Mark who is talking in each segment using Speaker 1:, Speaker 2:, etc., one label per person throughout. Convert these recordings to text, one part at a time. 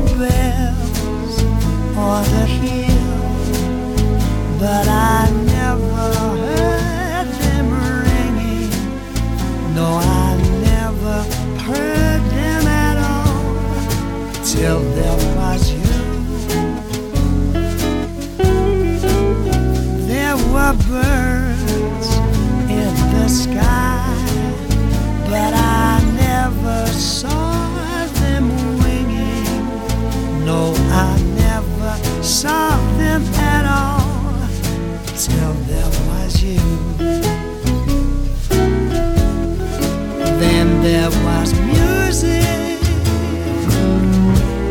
Speaker 1: bells on the hill, but I never heard them ringing. No, I never heard them at all till there. Till there was you. Then there was music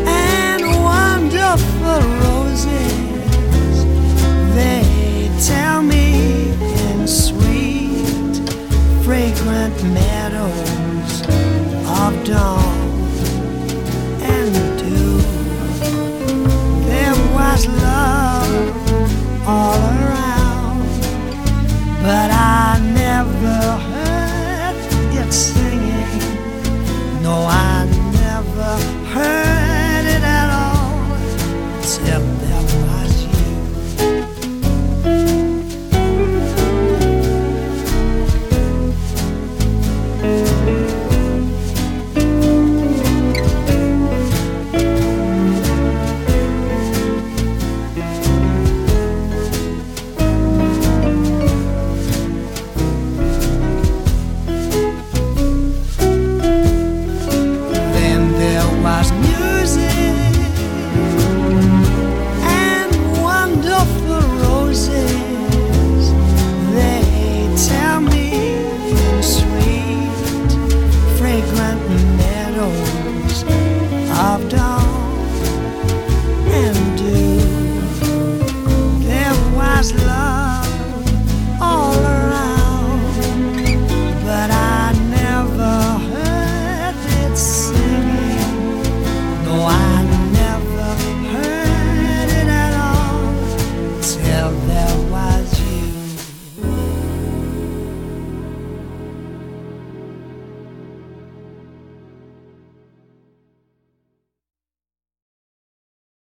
Speaker 1: and wonderful roses. They tell me in sweet, fragrant meadows of dawn. last love.